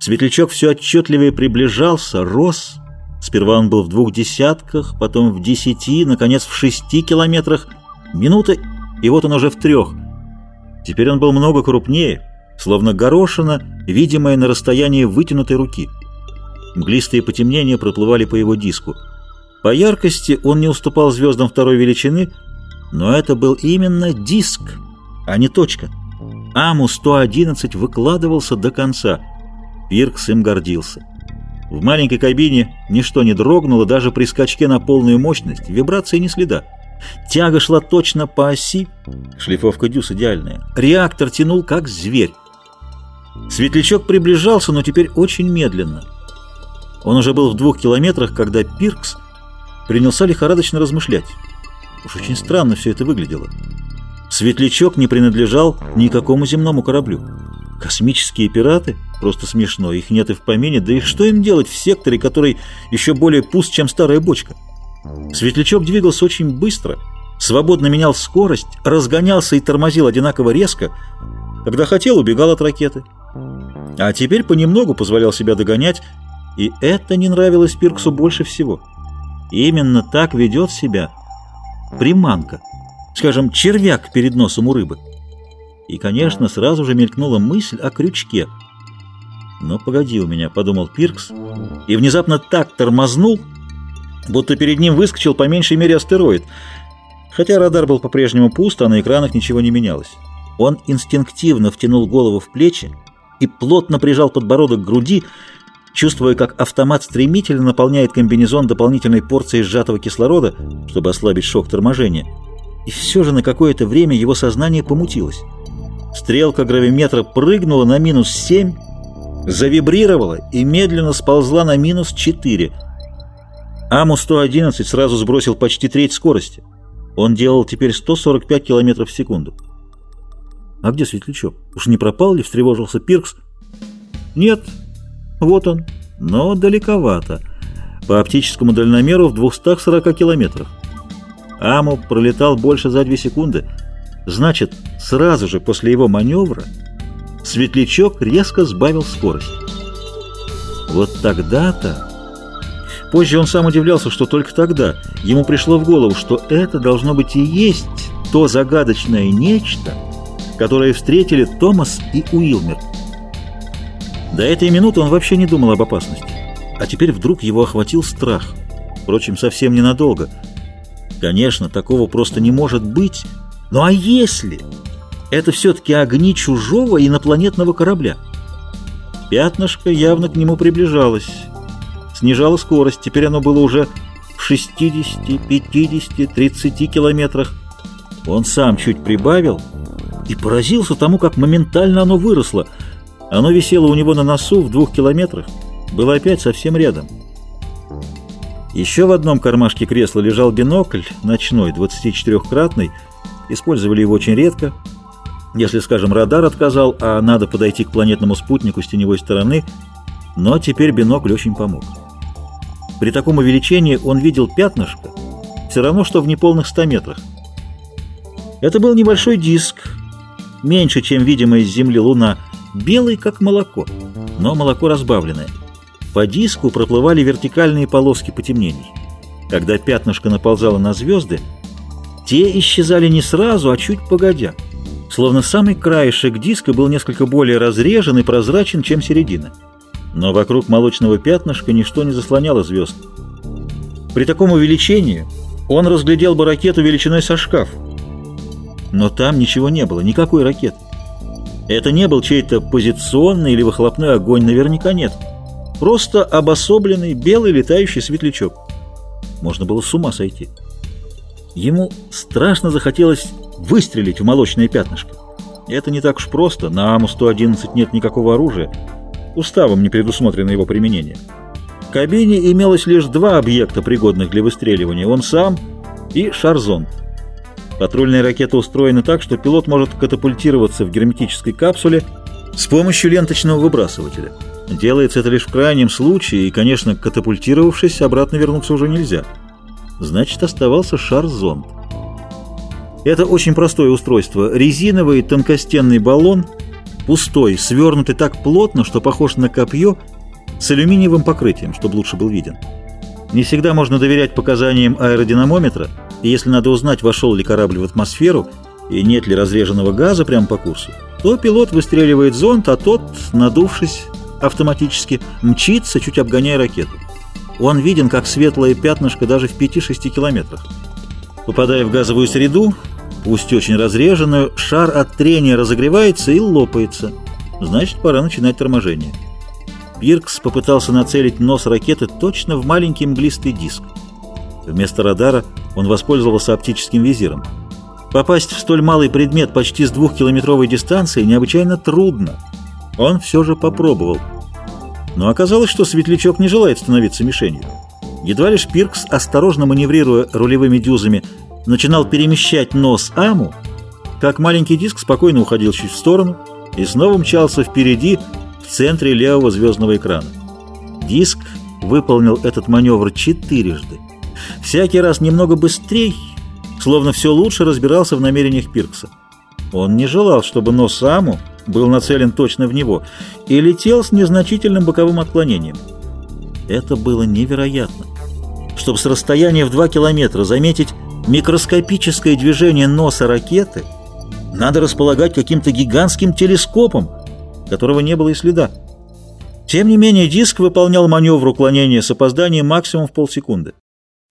Светлячок все отчетливее приближался, рос. Сперва он был в двух десятках, потом в десяти, наконец в шести километрах. Минута, и вот он уже в трех. Теперь он был много крупнее, словно горошина, видимая на расстоянии вытянутой руки. Мглистые потемнения проплывали по его диску. По яркости он не уступал звездам второй величины, но это был именно диск, а не точка. Аму-111 выкладывался до конца. Пиркс им гордился. В маленькой кабине ничто не дрогнуло, даже при скачке на полную мощность, вибрации не следа. Тяга шла точно по оси, шлифовка дюс идеальная. Реактор тянул, как зверь. Светлячок приближался, но теперь очень медленно. Он уже был в двух километрах, когда Пиркс принялся лихорадочно размышлять. Уж очень странно все это выглядело. Светлячок не принадлежал никакому земному кораблю. Космические пираты? Просто смешно, их нет и в помине, да и что им делать в секторе, который еще более пуст, чем старая бочка? Светлячок двигался очень быстро, свободно менял скорость, разгонялся и тормозил одинаково резко, когда хотел, убегал от ракеты. А теперь понемногу позволял себя догонять, и это не нравилось Пирксу больше всего. Именно так ведет себя приманка, скажем, червяк перед носом у рыбы. И, конечно, сразу же мелькнула мысль о крючке. «Но погоди у меня», — подумал Пиркс, и внезапно так тормознул, будто перед ним выскочил по меньшей мере астероид. Хотя радар был по-прежнему пуст, а на экранах ничего не менялось. Он инстинктивно втянул голову в плечи и плотно прижал подбородок к груди, чувствуя, как автомат стремительно наполняет комбинезон дополнительной порцией сжатого кислорода, чтобы ослабить шок торможения. И все же на какое-то время его сознание помутилось. Стрелка гравиметра прыгнула на минус 7, завибрировала и медленно сползла на минус 4. АМУ-111 сразу сбросил почти треть скорости. Он делал теперь 145 км в секунду. «А где Светлячок? Уж не пропал ли?» — встревожился Пиркс. «Нет, вот он, но далековато. По оптическому дальномеру в 240 километрах. Аму пролетал больше за 2 секунды. Значит, сразу же после его маневра Светлячок резко сбавил скорость. Вот тогда-то... Позже он сам удивлялся, что только тогда ему пришло в голову, что это должно быть и есть то загадочное нечто, которое встретили Томас и Уилмер. До этой минуты он вообще не думал об опасности. А теперь вдруг его охватил страх. Впрочем, совсем ненадолго. Конечно, такого просто не может быть. Ну а если? Это все-таки огни чужого инопланетного корабля. Пятнышко явно к нему приближалось. Снижало скорость. Теперь оно было уже в 60, 50, 30 километрах. Он сам чуть прибавил и поразился тому, как моментально оно выросло – оно висело у него на носу в двух километрах, было опять совсем рядом. Еще в одном кармашке кресла лежал бинокль, ночной, 24-кратный, использовали его очень редко. Если, скажем, радар отказал, а надо подойти к планетному спутнику с теневой стороны, но теперь бинокль очень помог. При таком увеличении он видел пятнышко, все равно, что в неполных 100 метрах. Это был небольшой диск, меньше, чем видимая с Земли Луна, белый, как молоко, но молоко разбавленное. По диску проплывали вертикальные полоски потемнений. Когда пятнышко наползало на звезды, те исчезали не сразу, а чуть погодя. Словно самый краешек диска был несколько более разрежен и прозрачен, чем середина. Но вокруг молочного пятнышка ничто не заслоняло звезд. При таком увеличении он разглядел бы ракету величиной со шкаф. Но там ничего не было, никакой ракеты. Это не был чей-то позиционный или выхлопной огонь, наверняка нет. Просто обособленный белый летающий светлячок. Можно было с ума сойти. Ему страшно захотелось выстрелить в молочное пятнышко. Это не так уж просто. На АМУ-111 нет никакого оружия. Уставом не предусмотрено его применение. В кабине имелось лишь два объекта, пригодных для выстреливания. Он сам и шарзонт. Патрульная ракета устроена так, что пилот может катапультироваться в герметической капсуле с помощью ленточного выбрасывателя. Делается это лишь в крайнем случае, и, конечно, катапультировавшись, обратно вернуться уже нельзя. Значит, оставался шар-зонд. Это очень простое устройство. Резиновый тонкостенный баллон, пустой, свернутый так плотно, что похож на копье с алюминиевым покрытием, чтобы лучше был виден. Не всегда можно доверять показаниям аэродинамометра, и если надо узнать, вошел ли корабль в атмосферу и нет ли разреженного газа прямо по курсу, то пилот выстреливает зонд, а тот, надувшись автоматически, мчится, чуть обгоняя ракету. Он виден, как светлое пятнышко даже в 5-6 километрах. Попадая в газовую среду, пусть очень разреженную, шар от трения разогревается и лопается. Значит, пора начинать торможение. Пиркс попытался нацелить нос ракеты точно в маленький мглистый диск. Вместо радара он воспользовался оптическим визиром. Попасть в столь малый предмет почти с двухкилометровой дистанции необычайно трудно. Он все же попробовал. Но оказалось, что светлячок не желает становиться мишенью. Едва лишь Пиркс, осторожно маневрируя рулевыми дюзами, начинал перемещать нос Аму, как маленький диск спокойно уходил чуть в сторону и снова мчался впереди, в центре левого звездного экрана. Диск выполнил этот маневр четырежды. Всякий раз немного быстрее, словно все лучше разбирался в намерениях Пиркса. Он не желал, чтобы нос Аму был нацелен точно в него и летел с незначительным боковым отклонением. Это было невероятно. Чтобы с расстояния в 2 километра заметить микроскопическое движение носа ракеты, надо располагать каким-то гигантским телескопом, которого не было и следа. Тем не менее, диск выполнял маневр уклонения с опозданием максимум в полсекунды.